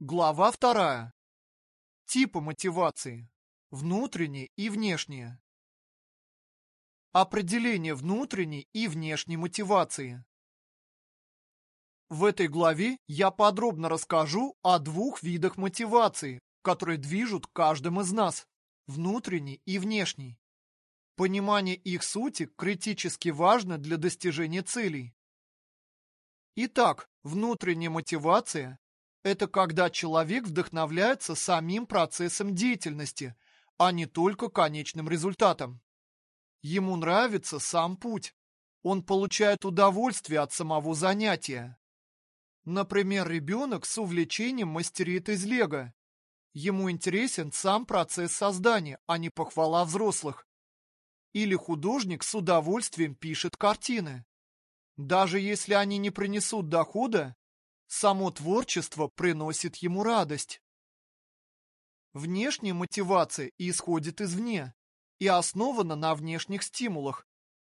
Глава вторая. Типы мотивации. Внутренние и внешние. Определение внутренней и внешней мотивации. В этой главе я подробно расскажу о двух видах мотивации, которые движут каждым из нас – внутренней и внешней. Понимание их сути критически важно для достижения целей. Итак, внутренняя мотивация это когда человек вдохновляется самим процессом деятельности, а не только конечным результатом. Ему нравится сам путь. Он получает удовольствие от самого занятия. Например, ребенок с увлечением мастерит из лего. Ему интересен сам процесс создания, а не похвала взрослых. Или художник с удовольствием пишет картины. Даже если они не принесут дохода, Само творчество приносит ему радость. Внешняя мотивация исходит извне и основана на внешних стимулах,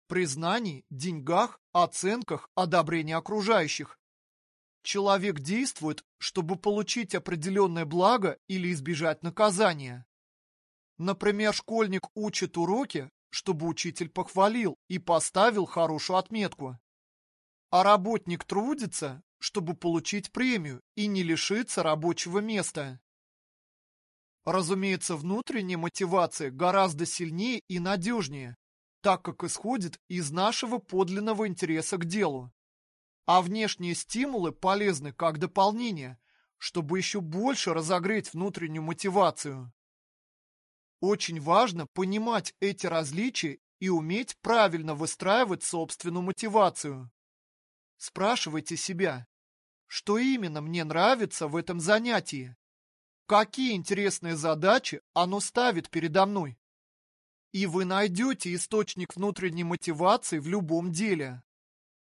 признании, деньгах, оценках, одобрении окружающих. Человек действует, чтобы получить определенное благо или избежать наказания. Например, школьник учит уроки, чтобы учитель похвалил и поставил хорошую отметку. А работник трудится, чтобы получить премию и не лишиться рабочего места. Разумеется, внутренняя мотивация гораздо сильнее и надежнее, так как исходит из нашего подлинного интереса к делу. А внешние стимулы полезны как дополнение, чтобы еще больше разогреть внутреннюю мотивацию. Очень важно понимать эти различия и уметь правильно выстраивать собственную мотивацию. Спрашивайте себя, что именно мне нравится в этом занятии? Какие интересные задачи оно ставит передо мной? И вы найдете источник внутренней мотивации в любом деле.